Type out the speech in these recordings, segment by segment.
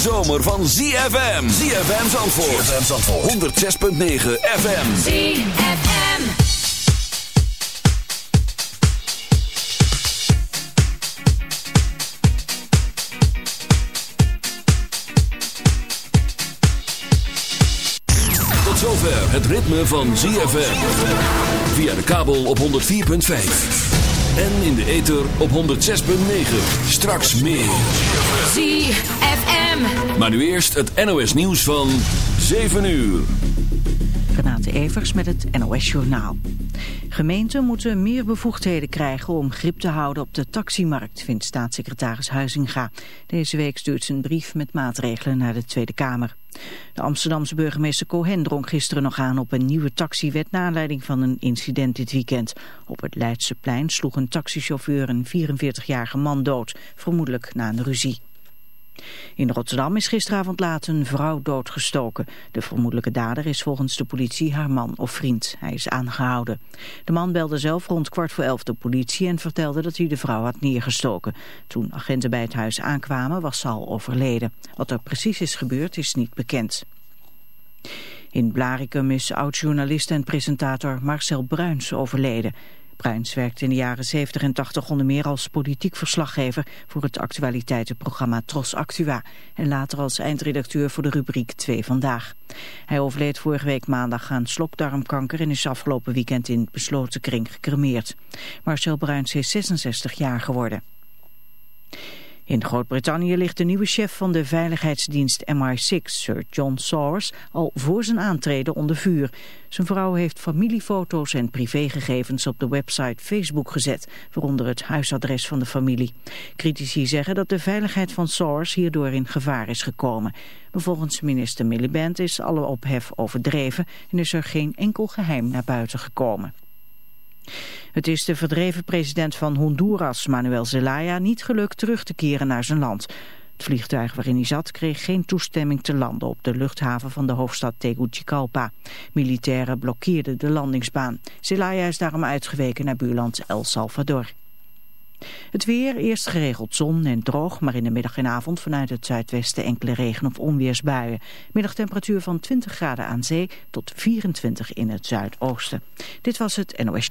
Zomer van ZFM. ZFM Zandvoort. ZFM Zandvoort. 106.9 FM. ZFM. Tot zover het ritme van ZFM. Via de kabel op 104.5. En in de ether op 106.9. Straks meer. ZFM. Maar nu eerst het NOS nieuws van 7 uur. Renate Evers met het NOS Journaal. Gemeenten moeten meer bevoegdheden krijgen om grip te houden op de taximarkt, vindt staatssecretaris Huizinga. Deze week stuurt ze een brief met maatregelen naar de Tweede Kamer. De Amsterdamse burgemeester Cohen drong gisteren nog aan op een nieuwe taxiwet na aanleiding van een incident dit weekend. Op het Leidseplein sloeg een taxichauffeur een 44-jarige man dood, vermoedelijk na een ruzie. In Rotterdam is gisteravond laat een vrouw doodgestoken. De vermoedelijke dader is volgens de politie haar man of vriend. Hij is aangehouden. De man belde zelf rond kwart voor elf de politie en vertelde dat hij de vrouw had neergestoken. Toen agenten bij het huis aankwamen was ze al overleden. Wat er precies is gebeurd is niet bekend. In Blarikum is oud-journalist en presentator Marcel Bruins overleden. Bruins werkte in de jaren 70 en 80 onder meer als politiek verslaggever voor het actualiteitenprogramma Tros Actua en later als eindredacteur voor de rubriek 2 Vandaag. Hij overleed vorige week maandag aan slokdarmkanker en is afgelopen weekend in besloten kring gecremeerd. Marcel Bruins is 66 jaar geworden. In Groot-Brittannië ligt de nieuwe chef van de veiligheidsdienst MI6, Sir John Sawers, al voor zijn aantreden onder vuur. Zijn vrouw heeft familiefoto's en privégegevens op de website Facebook gezet, waaronder het huisadres van de familie. Critici zeggen dat de veiligheid van Sawers hierdoor in gevaar is gekomen. Maar volgens minister Miliband is alle ophef overdreven en is er geen enkel geheim naar buiten gekomen. Het is de verdreven president van Honduras, Manuel Zelaya, niet gelukt terug te keren naar zijn land. Het vliegtuig waarin hij zat kreeg geen toestemming te landen op de luchthaven van de hoofdstad Tegucigalpa. Militairen blokkeerden de landingsbaan. Zelaya is daarom uitgeweken naar buurland El Salvador. Het weer, eerst geregeld zon en droog, maar in de middag en avond vanuit het zuidwesten enkele regen- of onweersbuien. Middagtemperatuur van 20 graden aan zee tot 24 in het zuidoosten. Dit was het NOS.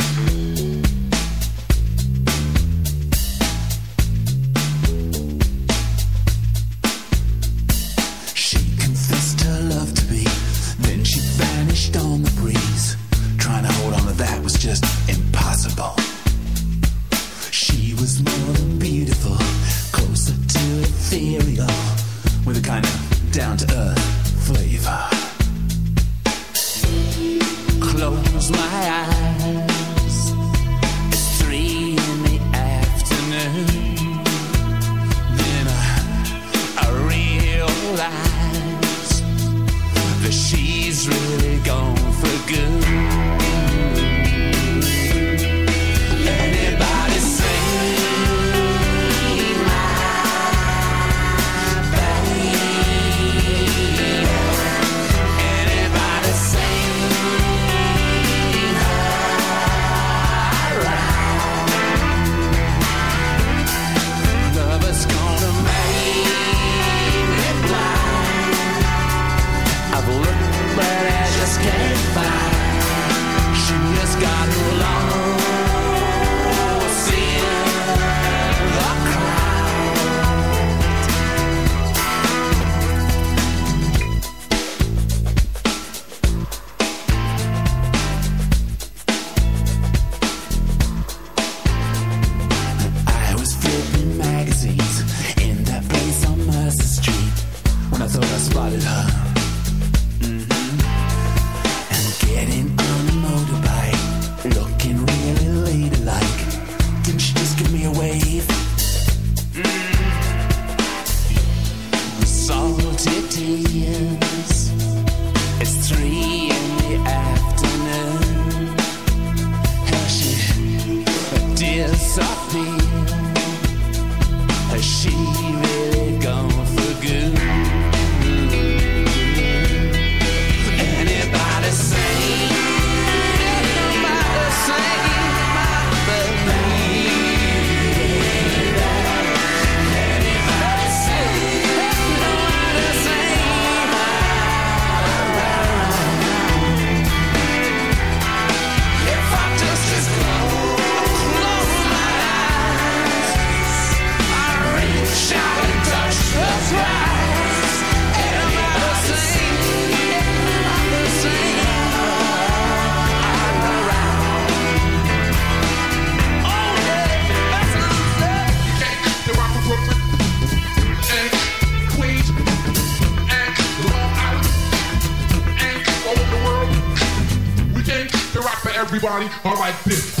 everybody, alright, this.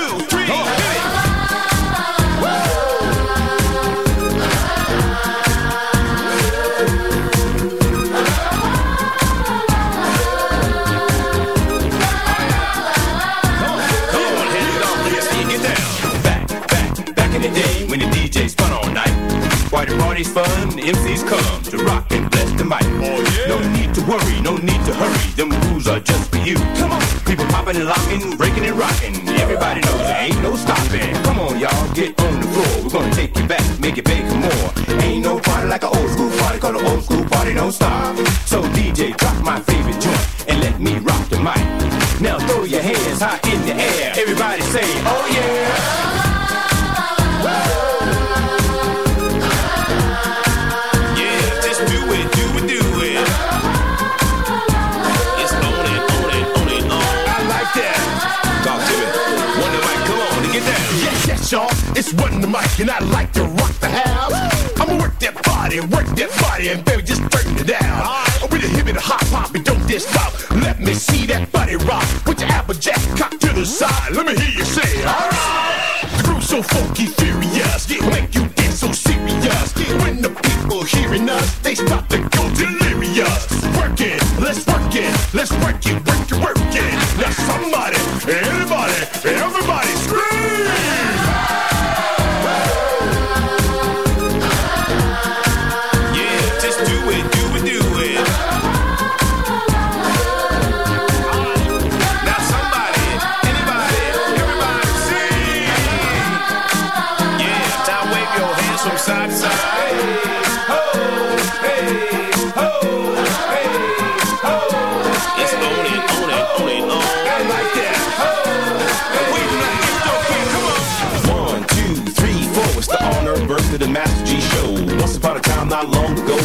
No stopping. Come on, y'all, get on the floor. We're gonna take you back, make it big more. Ain't no party like an old school party, call an old school party, don't stop. So DJ, drop my favorite joint and let me rock the mic. Now throw your hands high in the air. Everybody say, oh yeah. It's one the mic, and I like to rock the house. I'ma work that body, work that body, and baby, just turn it down. Right. With a hip and a hop hop, and don't stop. Let me see that body rock. Put your applejack cock to the side. Let me hear you say, alright. The groove's so funky, furious, it make you get so serious. When the people hearing us, they start to go delirious. Work it, let's work it, let's work it, work it, work it. Now somebody, anybody, everybody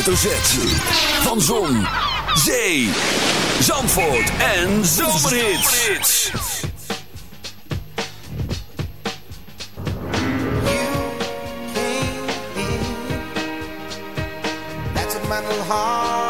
hoofdletter Z. Van Zon, Zee, Zandvoort en Zomerhits. That's a mental heart.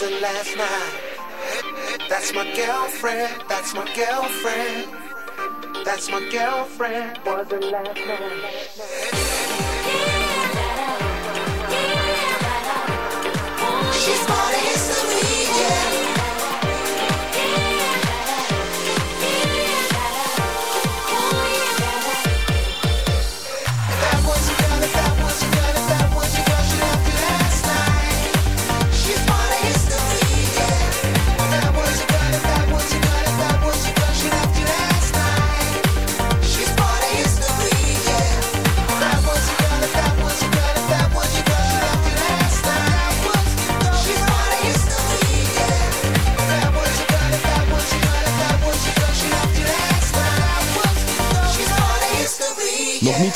wasn't last night.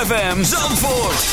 ZFM Zandvoort.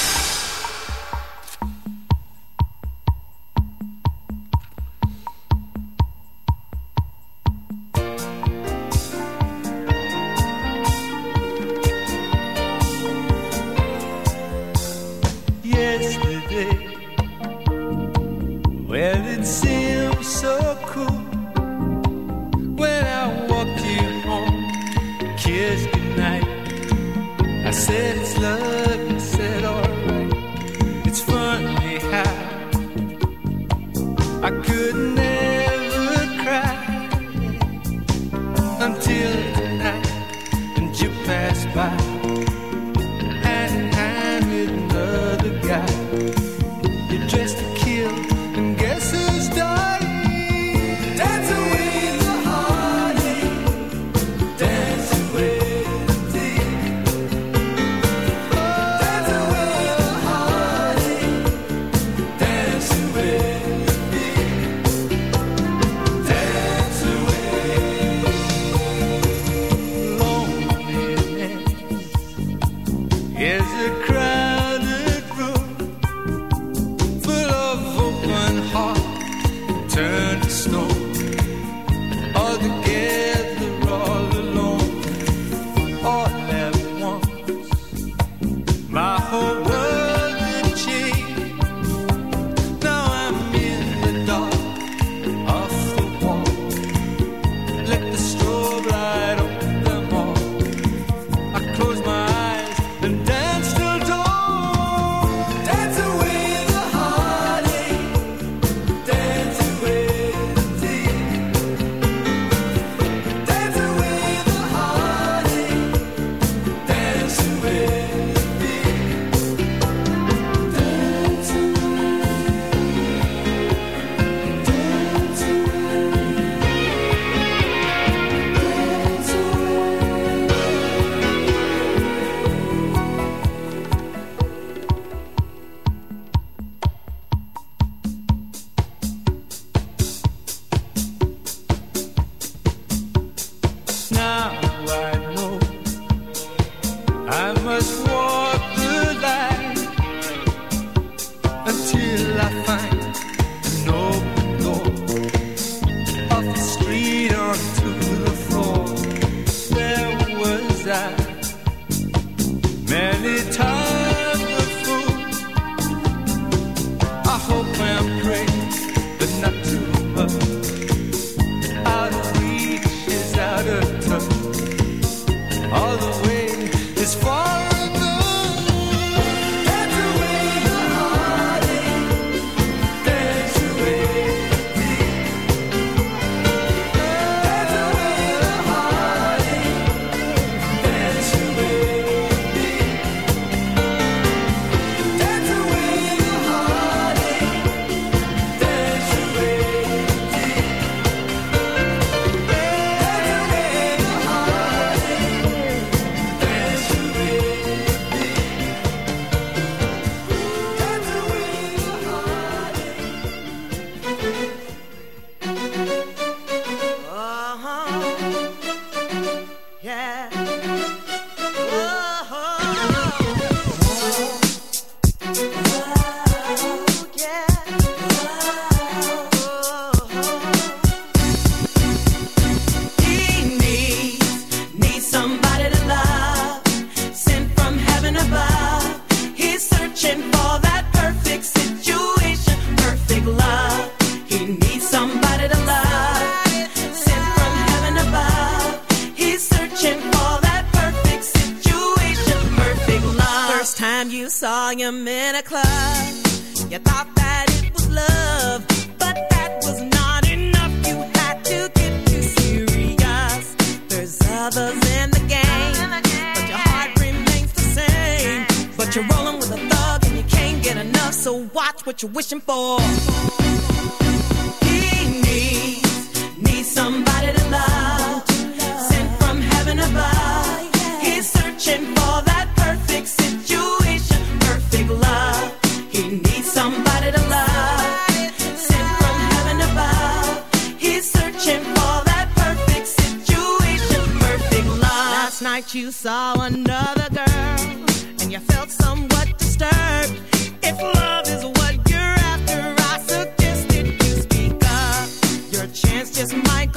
just